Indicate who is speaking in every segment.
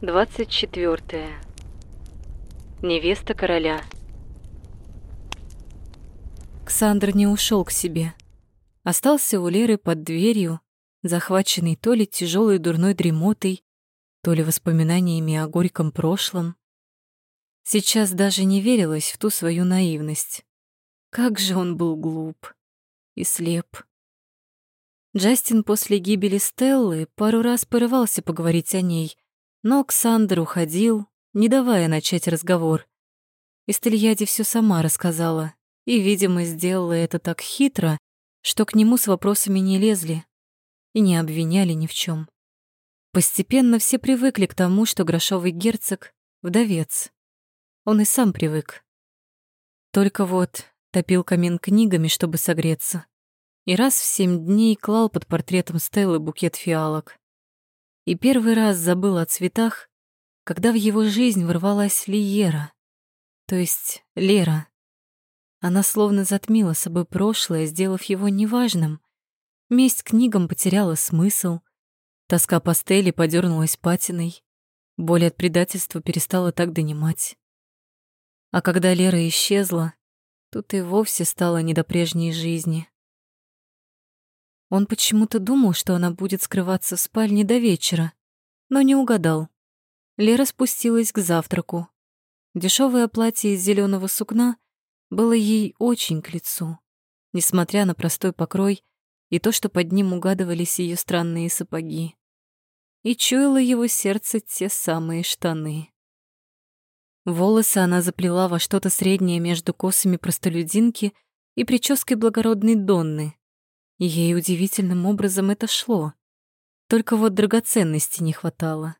Speaker 1: Двадцать четвертое. Невеста короля.
Speaker 2: Ксандр не ушел к себе. Остался у Леры под дверью, захваченный то ли тяжелой дурной дремотой, то ли воспоминаниями о горьком прошлом. Сейчас даже не верилось в ту свою наивность. Как же он был глуп и слеп. Джастин после гибели Стеллы пару раз порывался поговорить о ней, но Оксандр уходил, не давая начать разговор. Истельяде все сама рассказала, и, видимо, сделала это так хитро, что к нему с вопросами не лезли и не обвиняли ни в чем. Постепенно все привыкли к тому, что грошовый герцог — вдовец. Он и сам привык. Только вот топил камин книгами, чтобы согреться, и раз в семь дней клал под портретом Стеллы букет фиалок. И первый раз забыл о цветах, когда в его жизнь ворвалась Лиера, то есть Лера. Она словно затмила собой прошлое, сделав его неважным. Месть книгам потеряла смысл, тоска пастели подернулась патиной, боль от предательства перестала так донимать. А когда Лера исчезла, тут и вовсе стало не до прежней жизни. Он почему-то думал, что она будет скрываться в спальне до вечера, но не угадал. Лера спустилась к завтраку. Дешевое платье из зеленого сукна было ей очень к лицу, несмотря на простой покрой и то, что под ним угадывались ее странные сапоги. И чуяло его сердце те самые штаны. Волосы она заплела во что-то среднее между косами простолюдинки и прической благородной Донны, Ей удивительным образом это шло. Только вот драгоценностей не хватало.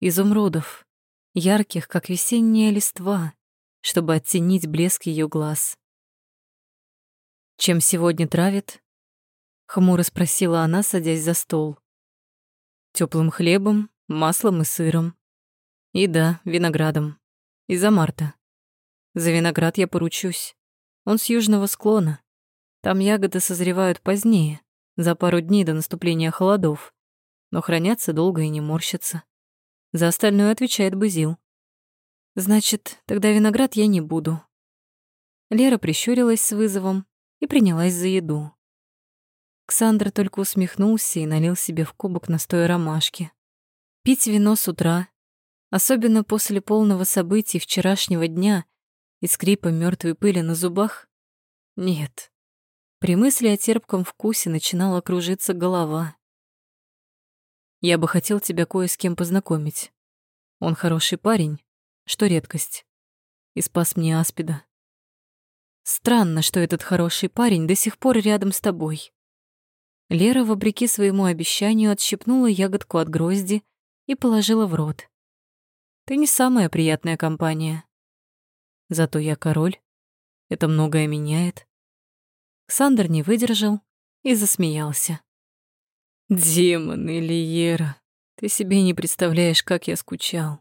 Speaker 2: Изумрудов, ярких, как весенняя листва, чтобы оттенить блеск ее глаз. «Чем сегодня травит?» — хмуро спросила она, садясь за стол. Теплым хлебом, маслом и сыром. И да, виноградом. Из-за марта. За виноград я поручусь. Он с южного склона. Там ягоды созревают позднее, за пару дней до наступления холодов, но хранятся долго и не морщатся. За остальное отвечает Базил. Значит, тогда виноград я не буду. Лера прищурилась с вызовом и принялась за еду. Ксандр только усмехнулся и налил себе в кубок настоя ромашки. Пить вино с утра, особенно после полного событий вчерашнего дня и скрипа мертвой пыли на зубах, нет. При мысли о терпком вкусе начинала кружиться голова. «Я бы хотел тебя кое с кем познакомить. Он хороший парень, что редкость. И спас мне аспида. Странно, что этот хороший парень до сих пор рядом с тобой». Лера, вопреки своему обещанию, отщипнула ягодку от грозди и положила в рот. «Ты не самая приятная компания. Зато я король. Это многое меняет. Ксандр не выдержал и засмеялся. «Демон, Ильера, ты себе не представляешь, как я скучал.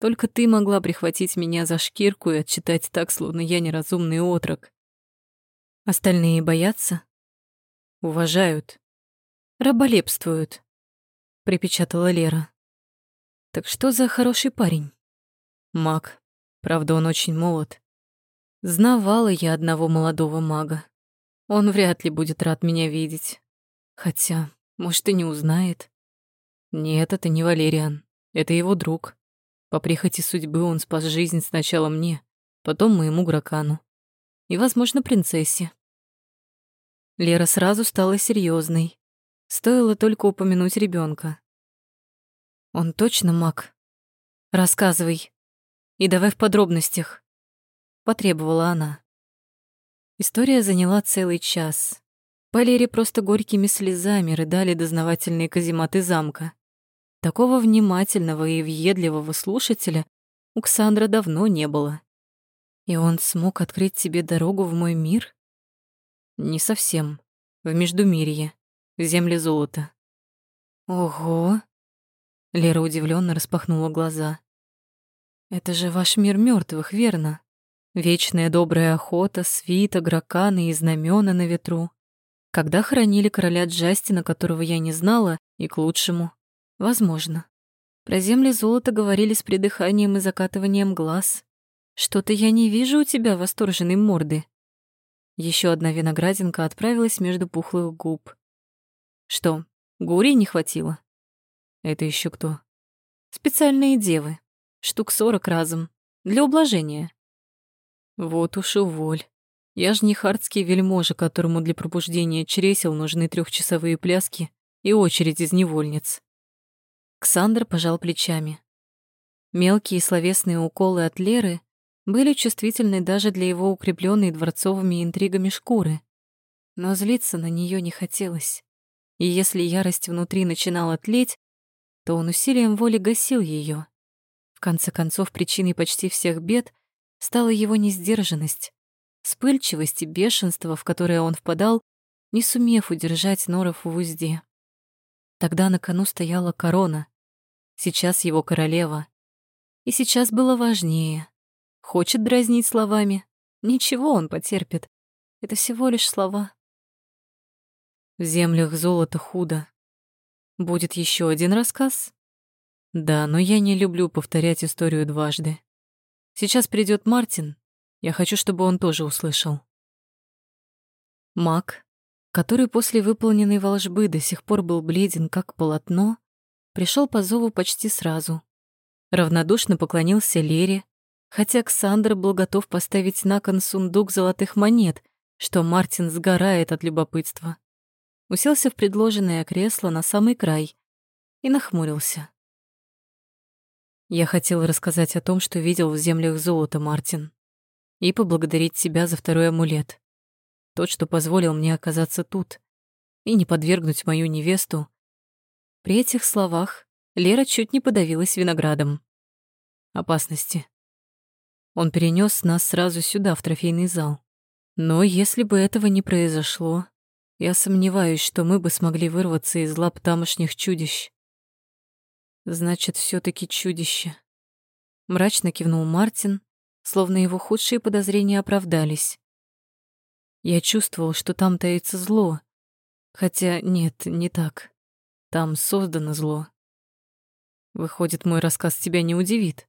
Speaker 2: Только ты могла прихватить меня за шкирку и отчитать так, словно я неразумный отрок. Остальные боятся? Уважают. Раболепствуют», — припечатала Лера. «Так что за хороший парень?» «Маг. Правда, он очень молод. Знавала я одного молодого мага. Он вряд ли будет рад меня видеть. Хотя, может, и не узнает. Нет, это не Валериан. Это его друг. По прихоти судьбы он спас жизнь сначала мне, потом моему Гракану. И, возможно, принцессе. Лера сразу стала серьезной. Стоило только упомянуть ребенка. Он точно маг? Рассказывай. И давай в подробностях. Потребовала она. История заняла целый час. По просто горькими слезами рыдали дознавательные казематы замка. Такого внимательного и въедливого слушателя у Ксандра давно не было. И он смог открыть тебе дорогу в мой мир? Не совсем. В Междумирье, в земле золота. Ого! Лера удивленно распахнула глаза. Это же ваш мир мертвых, верно? Вечная добрая охота, свита, граканы и знамена на ветру. Когда хоронили короля Джастина, которого я не знала, и к лучшему. Возможно. Про земли золота говорили с придыханием и закатыванием глаз. Что-то я не вижу у тебя восторженной морды. Еще одна виноградинка отправилась между пухлых губ. Что, гури не хватило? Это еще кто? Специальные девы. Штук сорок разом. Для ублажения. Вот уж уволь. Я ж не хардский вельможа, которому для пробуждения чресел нужны трехчасовые пляски и очередь из невольниц. Ксандр пожал плечами. Мелкие словесные уколы от Леры были чувствительны даже для его укрепленной дворцовыми интригами шкуры. Но злиться на нее не хотелось. И если ярость внутри начинала тлеть, то он усилием воли гасил ее. В конце концов, причиной почти всех бед стала его несдержанность, вспыльчивость и бешенство, в которое он впадал, не сумев удержать Норов в узде. Тогда на кону стояла корона, сейчас его королева. И сейчас было важнее. Хочет дразнить словами, ничего он потерпит. Это всего лишь слова. В землях золота худо. Будет еще один рассказ? Да, но я не люблю повторять историю дважды. Сейчас придет Мартин, я хочу, чтобы он тоже услышал. Маг, который после выполненной волжбы до сих пор был бледен, как полотно, пришел по зову почти сразу. Равнодушно поклонился Лере, хотя Ксандр был готов поставить на кон сундук золотых монет, что Мартин сгорает от любопытства. Уселся в предложенное кресло на самый край и нахмурился. Я хотел рассказать о том, что видел в землях золота, Мартин и поблагодарить тебя за второй амулет. Тот, что позволил мне оказаться тут и не подвергнуть мою невесту. При этих словах Лера чуть не подавилась виноградом. Опасности. Он перенес нас сразу сюда, в трофейный зал. Но если бы этого не произошло, я сомневаюсь, что мы бы смогли вырваться из лап тамошних чудищ. Значит, все таки чудище. Мрачно кивнул Мартин, словно его худшие подозрения оправдались. Я чувствовал, что там таится зло. Хотя нет, не так. Там создано зло. Выходит, мой рассказ тебя не удивит?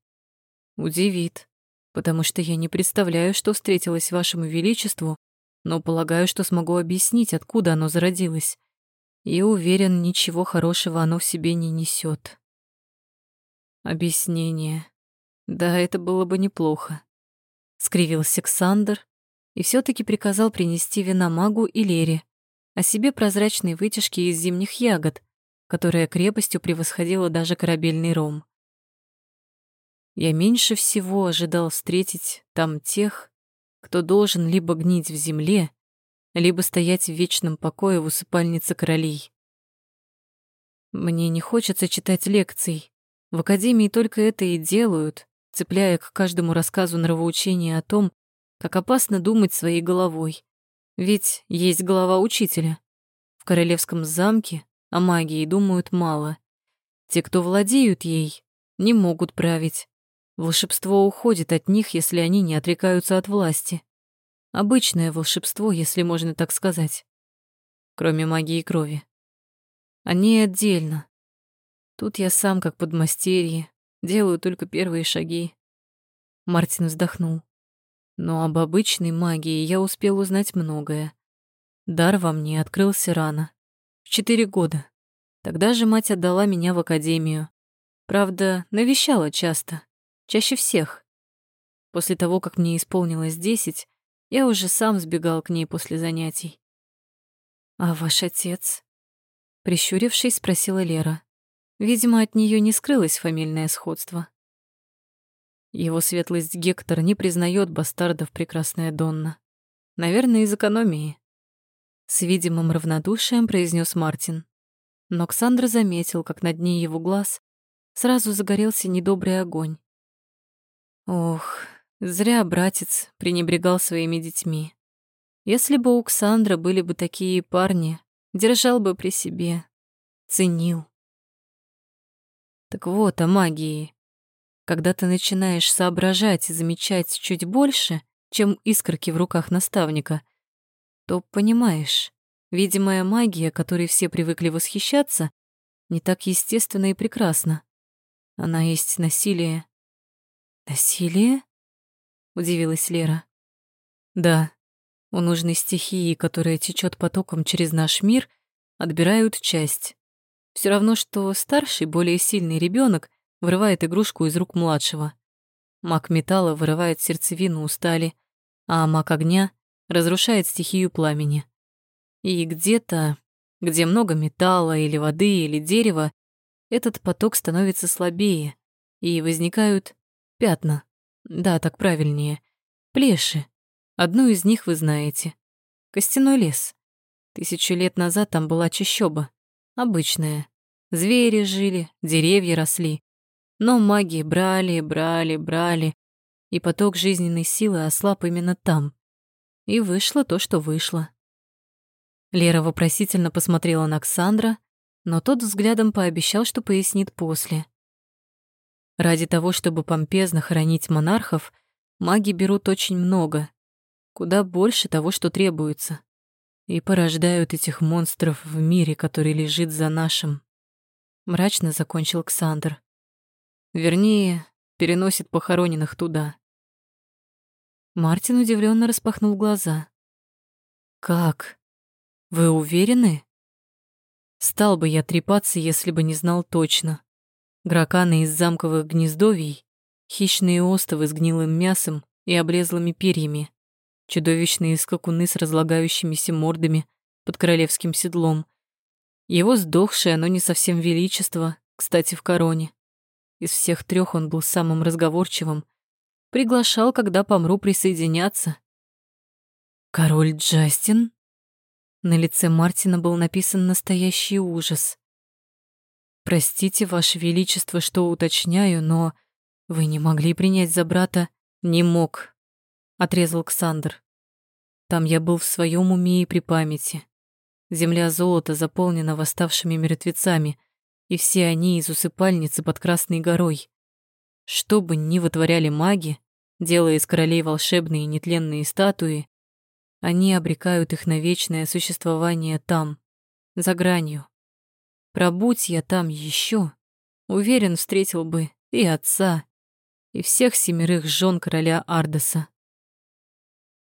Speaker 2: Удивит, потому что я не представляю, что встретилось вашему величеству, но полагаю, что смогу объяснить, откуда оно зародилось. И уверен, ничего хорошего оно в себе не несет. Объяснение. Да, это было бы неплохо скривился Ксандр и все таки приказал принести вина магу и Лере, а себе прозрачные вытяжки из зимних ягод, которая крепостью превосходила даже корабельный ром. Я меньше всего ожидал встретить там тех, кто должен либо гнить в земле, либо стоять в вечном покое в усыпальнице королей. Мне не хочется читать лекций. В академии только это и делают, цепляя к каждому рассказу нравоучения о том, как опасно думать своей головой. Ведь есть голова учителя. В королевском замке о магии думают мало. Те, кто владеют ей, не могут править. Волшебство уходит от них, если они не отрекаются от власти. Обычное волшебство, если можно так сказать. Кроме магии крови. Они отдельно. Тут я сам как подмастерье, Делаю только первые шаги. Мартин вздохнул. Но об обычной магии я успел узнать многое. Дар во мне открылся рано. В четыре года. Тогда же мать отдала меня в академию. Правда, навещала часто. Чаще всех. После того, как мне исполнилось десять, я уже сам сбегал к ней после занятий. «А ваш отец?» Прищурившись, спросила Лера. Видимо, от нее не скрылось фамильное сходство. Его светлость Гектор не признает бастардов прекрасная Донна. Наверное, из экономии. С видимым равнодушием произнес Мартин. Но Ксандр заметил, как на дне его глаз сразу загорелся недобрый огонь. Ох, зря братец пренебрегал своими детьми. Если бы у Ксандра были бы такие парни, держал бы при себе, ценил. Так вот, о магии. Когда ты начинаешь соображать и замечать чуть больше, чем искорки в руках наставника, то понимаешь, видимая магия, которой все привыкли восхищаться, не так естественна и прекрасна. Она есть насилие. Насилие? Удивилась Лера. Да, у нужной стихии, которая течет потоком через наш мир, отбирают часть. Все равно, что старший, более сильный ребенок вырывает игрушку из рук младшего. Маг металла вырывает сердцевину у стали, а маг огня разрушает стихию пламени. И где-то, где много металла или воды или дерева, этот поток становится слабее, и возникают пятна. Да, так правильнее. Плеши. Одну из них вы знаете. Костяной лес. Тысячу лет назад там была чащоба. Обычная. Звери жили, деревья росли. Но маги брали, брали, брали, и поток жизненной силы ослаб именно там. И вышло то, что вышло. Лера вопросительно посмотрела на Александра, но тот взглядом пообещал, что пояснит после. Ради того, чтобы помпезно хоронить монархов, маги берут очень много, куда больше того, что требуется, и порождают этих монстров в мире, который лежит за нашим. Мрачно закончил Александр. Вернее, переносит похороненных туда. Мартин удивленно распахнул глаза. «Как? Вы уверены?» Стал бы я трепаться, если бы не знал точно. Граканы из замковых гнездовий, хищные остовы с гнилым мясом и облезлыми перьями, чудовищные скакуны с разлагающимися мордами под королевским седлом. Его сдохшее, но не совсем величество, кстати, в короне. Из всех трех он был самым разговорчивым. Приглашал, когда помру, присоединяться. «Король Джастин?» На лице Мартина был написан настоящий ужас. «Простите, Ваше Величество, что уточняю, но вы не могли принять за брата?» «Не мог», — отрезал Ксандр. «Там я был в своем уме и при памяти. Земля золота заполнена восставшими мертвецами, и все они из усыпальницы под Красной горой. Что бы ни вытворяли маги, делая из королей волшебные нетленные статуи, они обрекают их на вечное существование там, за гранью. Пробудь я там еще, уверен, встретил бы и отца, и всех семерых жен короля Ардеса.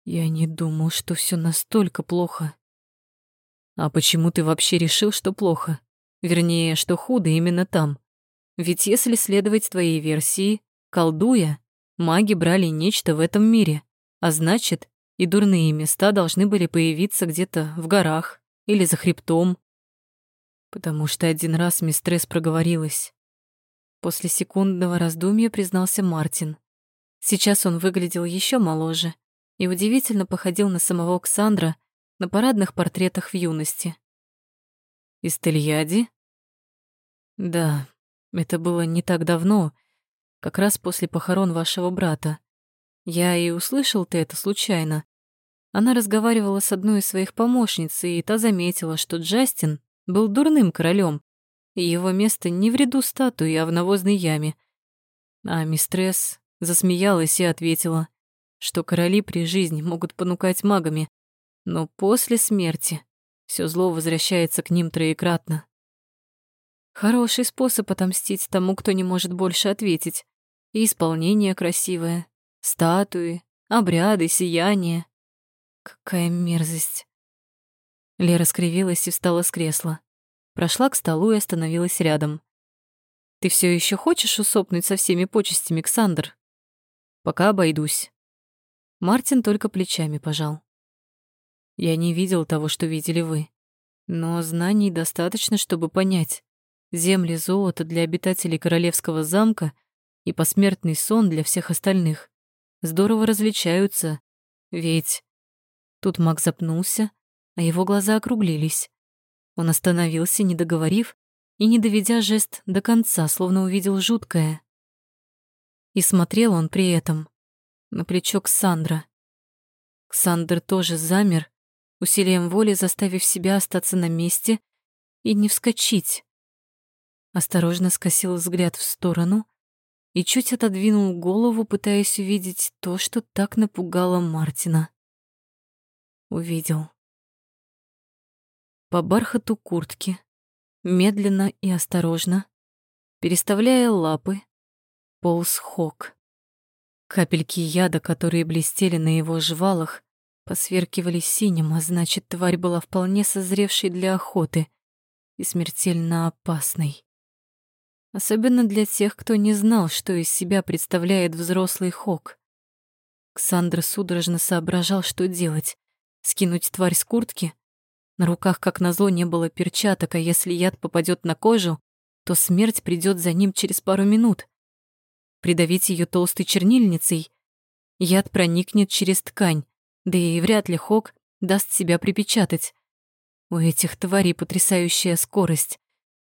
Speaker 2: Я не думал, что все настолько плохо. А почему ты вообще решил, что плохо? Вернее, что худо именно там? Ведь если следовать твоей версии, колдуя, маги брали нечто в этом мире, а значит, и дурные места должны были появиться где-то в горах или за хребтом. Потому что один раз мистресс проговорилась. После секундного раздумья признался Мартин. Сейчас он выглядел еще моложе и удивительно походил на самого Ксандра на парадных портретах в юности. «Из Тельяди?» «Да, это было не так давно, как раз после похорон вашего брата. Я и услышал ты это случайно. Она разговаривала с одной из своих помощниц, и та заметила, что Джастин был дурным королем, и его место не в ряду статуи, а в навозной яме. А мистресс засмеялась и ответила, что короли при жизни могут понукать магами, но после смерти все зло возвращается к ним троекратно. Хороший способ отомстить тому, кто не может больше ответить. И исполнение красивое, статуи, обряды, сияние. Какая мерзость. Лера скривилась и встала с кресла. Прошла к столу и остановилась рядом. «Ты все еще хочешь усопнуть со всеми почестями, Ксандр?» «Пока обойдусь». Мартин только плечами пожал. «Я не видел того, что видели вы. Но знаний достаточно, чтобы понять. Земли золота для обитателей королевского замка и посмертный сон для всех остальных здорово различаются, ведь Тут маг запнулся, а его глаза округлились. Он остановился, не договорив и не доведя жест до конца, словно увидел жуткое. И смотрел он при этом на плечо Ксандра. Ксандр тоже замер, усилием воли заставив себя остаться на месте и не вскочить. Осторожно скосил взгляд в сторону и чуть отодвинул голову, пытаясь увидеть то, что так напугало Мартина увидел. По бархату куртки, медленно и осторожно, Переставляя лапы, полз Хок. Капельки яда, которые блестели на его жвалах, посверкивали синим, а значит, тварь была вполне созревшей для охоты и смертельно опасной. Особенно для тех, кто не знал, что из себя представляет взрослый Хок. Ксандр судорожно соображал, что делать. Скинуть тварь с куртки? На руках, как назло, не было перчаток, а если яд попадет на кожу, то смерть придет за ним через пару минут придавить ее толстой чернильницей. Яд проникнет через ткань, да и вряд ли Хок даст себя припечатать. У этих тварей потрясающая скорость.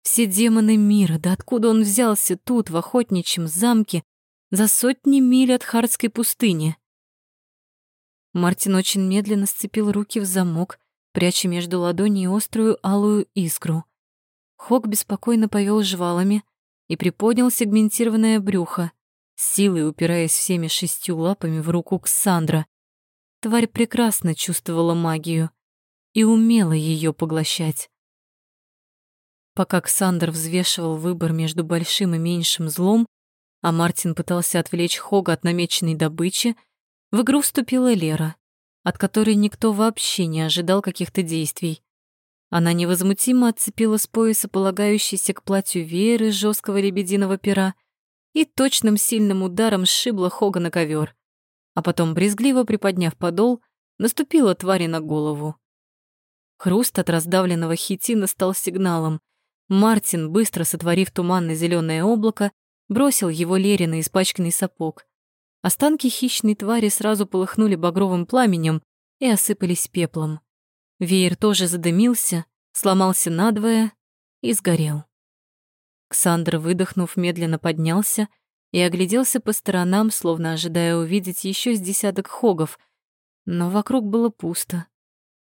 Speaker 2: Все демоны мира, да откуда он взялся тут, в охотничьем замке, за сотни миль от Хардской пустыни? Мартин очень медленно сцепил руки в замок, пряча между ладоней острую алую искру. Хок беспокойно повел жвалами и приподнял сегментированное брюхо силой упираясь всеми шестью лапами в руку Ксандра. Тварь прекрасно чувствовала магию и умела ее поглощать. Пока Ксандр взвешивал выбор между большим и меньшим злом, а Мартин пытался отвлечь Хога от намеченной добычи, в игру вступила Лера, от которой никто вообще не ожидал каких-то действий. Она невозмутимо отцепила с пояса полагающийся к платью веер из жесткого лебединого пера и точным сильным ударом сшибла Хога на ковер, а потом, брезгливо приподняв подол, наступила твари на голову. Хруст от раздавленного хитина стал сигналом. Мартин, быстро сотворив туманно зеленое облако, бросил его Лере на испачканный сапог. Останки хищной твари сразу полыхнули багровым пламенем и осыпались пеплом. Веер тоже задымился, сломался надвое и сгорел. Ксандр, выдохнув, медленно поднялся и огляделся по сторонам, словно ожидая увидеть еще с десяток хогов, но вокруг было пусто.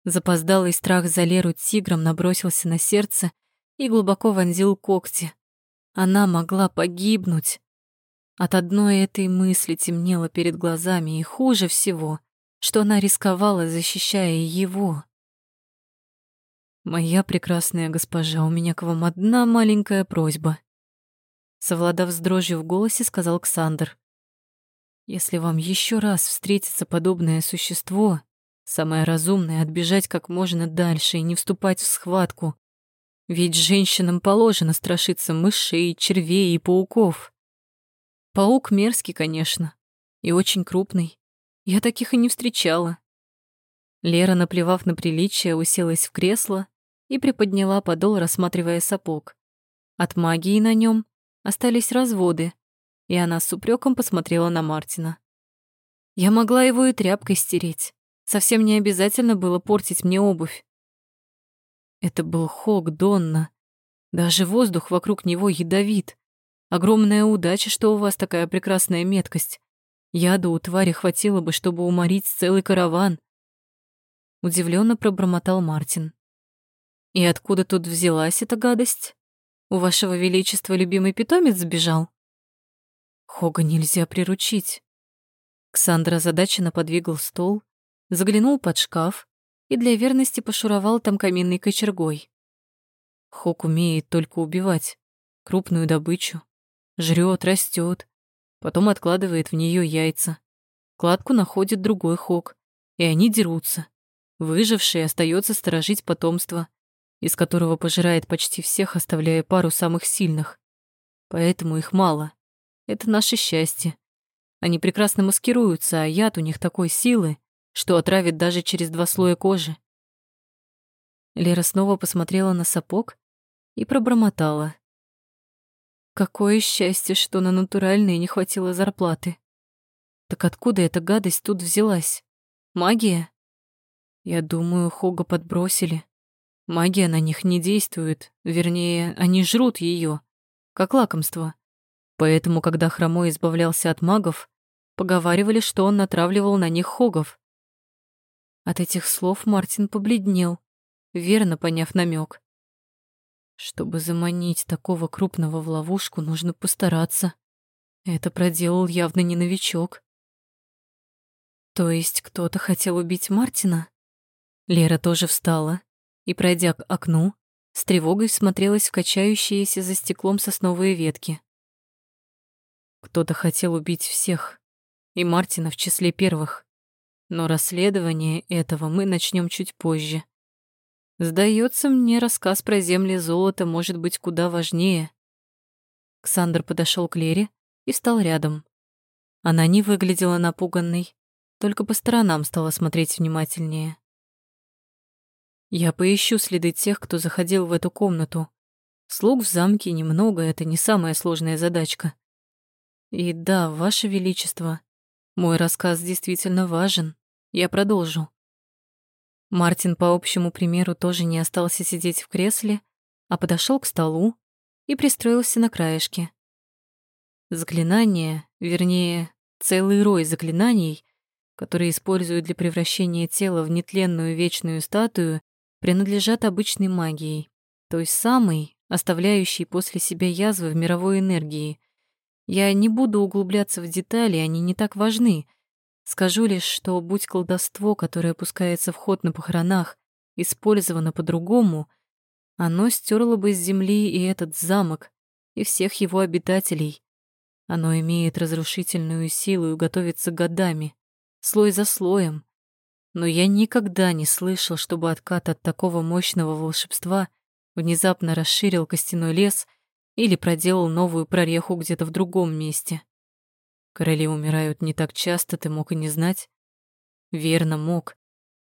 Speaker 2: Запоздалый страх за Леру тигром набросился на сердце и глубоко вонзил когти. Она могла погибнуть. От одной этой мысли темнело перед глазами, и хуже всего, что она рисковала, защищая его. «Моя прекрасная госпожа, у меня к вам одна маленькая просьба», совладав с дрожью в голосе, сказал Ксандр. «Если вам еще раз встретится подобное существо, самое разумное — отбежать как можно дальше и не вступать в схватку. Ведь женщинам положено страшиться мышей, червей и пауков. Паук мерзкий, конечно, и очень крупный. Я таких и не встречала». Лера, наплевав на приличие, уселась в кресло и приподняла подол, рассматривая сапог. От магии на нем остались разводы, и она с упреком посмотрела на Мартина. Я могла его и тряпкой стереть. Совсем не обязательно было портить мне обувь. Это был Хок Донна. Даже воздух вокруг него ядовит. Огромная удача, что у вас такая прекрасная меткость. Яда у твари хватило бы, чтобы уморить целый караван. Удивленно пробормотал Мартин. И откуда тут взялась эта гадость? У вашего величества любимый питомец сбежал? Хога нельзя приручить. Ксандра задаченно подвигал стол, заглянул под шкаф и для верности пошуровал там каминной кочергой. Хок умеет только убивать крупную добычу, жрет, растет, потом откладывает в нее яйца. Кладку находит другой Хок, и они дерутся. Выживший остается сторожить потомство, из которого пожирает почти всех, оставляя пару самых сильных. Поэтому их мало. Это наше счастье. Они прекрасно маскируются, а яд у них такой силы, что отравит даже через два слоя кожи. Лера снова посмотрела на сапог и пробормотала. Какое счастье, что на натуральные не хватило зарплаты. Так откуда эта гадость тут взялась? Магия? Я думаю, Хога подбросили. Магия на них не действует, вернее, они жрут ее, как лакомство. Поэтому, когда Хромой избавлялся от магов, поговаривали, что он натравливал на них хогов. От этих слов Мартин побледнел, верно поняв намек. Чтобы заманить такого крупного в ловушку, нужно постараться. Это проделал явно не новичок. То есть кто-то хотел убить Мартина? Лера тоже встала, и, пройдя к окну, с тревогой смотрелась в качающиеся за стеклом сосновые ветки. Кто-то хотел убить всех, и Мартина в числе первых. Но расследование этого мы начнем чуть позже. Сдается мне, рассказ про земли золота может быть куда важнее. Ксандр подошел к Лере и встал рядом. Она не выглядела напуганной, только по сторонам стала смотреть внимательнее. Я поищу следы тех, кто заходил в эту комнату. Слуг в замке немного, это не самая сложная задачка. И да, Ваше Величество, мой рассказ действительно важен. Я продолжу. Мартин по общему примеру тоже не остался сидеть в кресле, а подошел к столу и пристроился на краешке. Заклинания, вернее, целый рой заклинаний, которые используют для превращения тела в нетленную вечную статую, принадлежат обычной магии, той самой, оставляющей после себя язвы в мировой энергии. Я не буду углубляться в детали, они не так важны. Скажу лишь, что будь колдовство, которое пускается в ход на похоронах, использовано по-другому, оно стерло бы с земли и этот замок, и всех его обитателей. Оно имеет разрушительную силу и готовится годами, слой за слоем. Но я никогда не слышал, чтобы откат от такого мощного волшебства внезапно расширил костяной лес или проделал новую прореху где-то в другом месте. Короли умирают не так часто, ты мог и не знать. Верно, мог.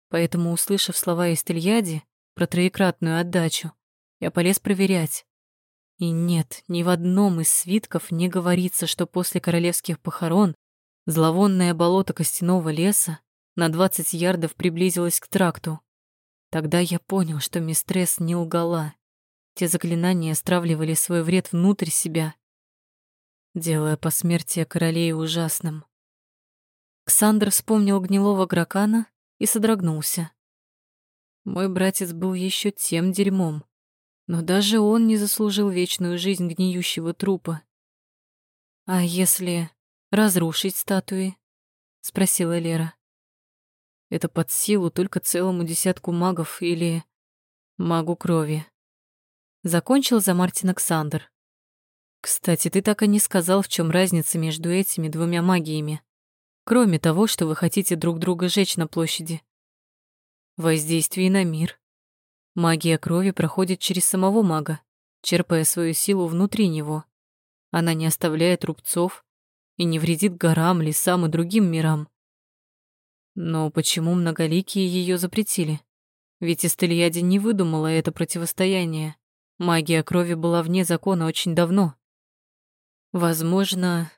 Speaker 2: Поэтому, услышав слова из Тельяди про троекратную отдачу, я полез проверять. И нет, ни в одном из свитков не говорится, что после королевских похорон зловонное болото костяного леса на 20 ярдов приблизилось к тракту. Тогда я понял, что мистресс не лгала. Те заклинания стравливали свой вред внутрь себя, делая посмертие королей ужасным. Ксандр вспомнил гнилого гракана и содрогнулся. Мой братец был еще тем дерьмом. Но даже он не заслужил вечную жизнь гниющего трупа. «А если разрушить статуи?» — спросила Лера. «Это под силу только целому десятку магов или магу крови». Закончил за Мартин Александр. «Кстати, ты так и не сказал, в чем разница между этими двумя магиями, кроме того, что вы хотите друг друга жечь на площади. Воздействие на мир. Магия крови проходит через самого мага, черпая свою силу внутри него. Она не оставляет рубцов и не вредит горам, лесам и другим мирам. Но почему многоликие ее запретили? Ведь Истельяди не выдумала это противостояние. Магия крови была вне закона очень давно. Возможно...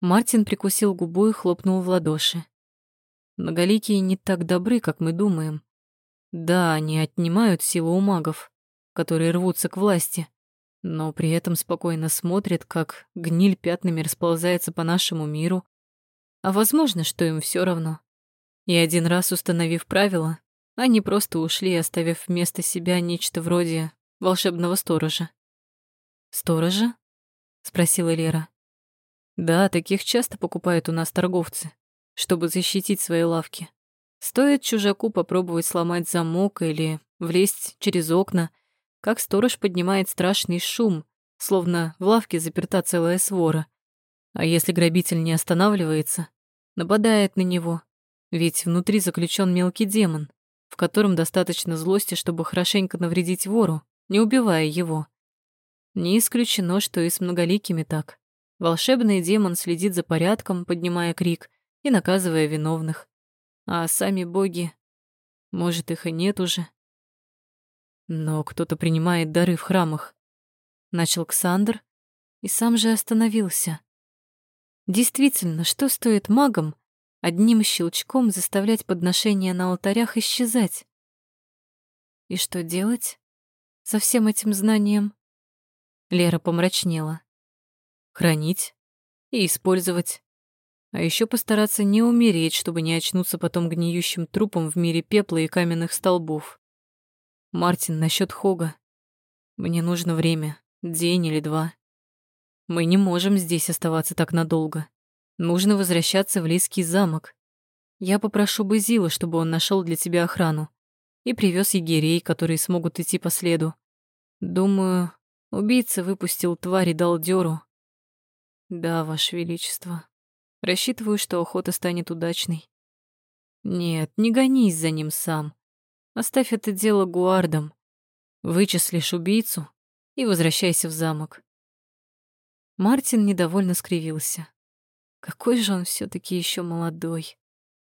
Speaker 2: Мартин прикусил губу и хлопнул в ладоши. Многоликие не так добры, как мы думаем. Да, они отнимают силу у магов, которые рвутся к власти, но при этом спокойно смотрят, как гниль пятнами расползается по нашему миру. А возможно, что им все равно. И один раз установив правила, они просто ушли, оставив вместо себя нечто вроде волшебного сторожа. «Сторожа?» — спросила Лера. «Да, таких часто покупают у нас торговцы, чтобы защитить свои лавки. Стоит чужаку попробовать сломать замок или влезть через окна, как сторож поднимает страшный шум, словно в лавке заперта целая свора. А если грабитель не останавливается, нападает на него, ведь внутри заключен мелкий демон, в котором достаточно злости, чтобы хорошенько навредить вору, не убивая его. Не исключено, что и с многоликими так. Волшебный демон следит за порядком, поднимая крик и наказывая виновных. А сами боги... Может, их и нет уже. Но кто-то принимает дары в храмах. Начал Ксандр и сам же остановился. Действительно, что стоит магам одним щелчком заставлять подношения на алтарях исчезать? И что делать со всем этим знанием? Лера помрачнела. Хранить и использовать. А еще постараться не умереть, чтобы не очнуться потом гниющим трупом в мире пепла и каменных столбов. Мартин, насчет Хога. Мне нужно время, день или два. Мы не можем здесь оставаться так надолго. Нужно возвращаться в Лийский замок. Я попрошу Базила, чтобы он нашел для тебя охрану и привез егерей, которые смогут идти по следу. Думаю, убийца выпустил тварь и дал дёру. Да, Ваше Величество. Рассчитываю, что охота станет удачной. Нет, не гонись за ним сам. Оставь это дело гуардам. Вычислишь убийцу и возвращайся в замок. Мартин недовольно скривился. Какой же он все таки еще молодой.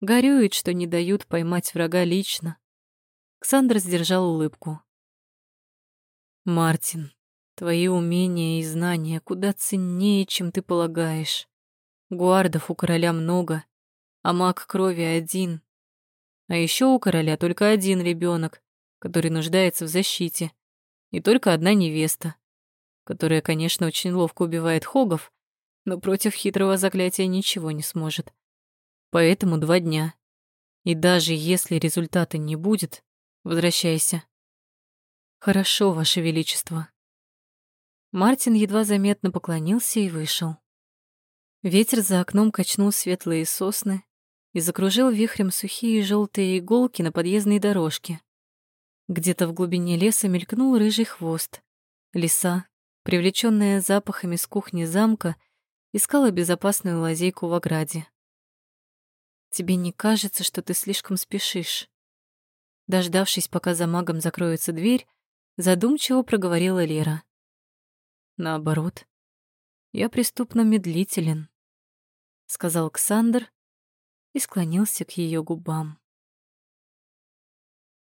Speaker 2: Горюет, что не дают поймать врага лично. Ксандр сдержал улыбку. «Мартин, твои умения и знания куда ценнее, чем ты полагаешь. Гуардов у короля много, а маг крови один. А еще у короля только один ребенок, который нуждается в защите, и только одна невеста, которая, конечно, очень ловко убивает хогов, но против хитрого заклятия ничего не сможет. Поэтому два дня. И даже если результата не будет, возвращайся. Хорошо, Ваше Величество. Мартин едва заметно поклонился и вышел. Ветер за окном качнул светлые сосны и закружил вихрем сухие желтые иголки на подъездной дорожке. Где-то в глубине леса мелькнул рыжий хвост. Лиса, привлечённая запахами с кухни замка, искала безопасную лазейку в ограде. «Тебе не кажется, что ты слишком спешишь?» Дождавшись, пока за магом закроется дверь, задумчиво проговорила Лера. «Наоборот, я преступно медлителен», — сказал Ксандр и склонился к ее губам.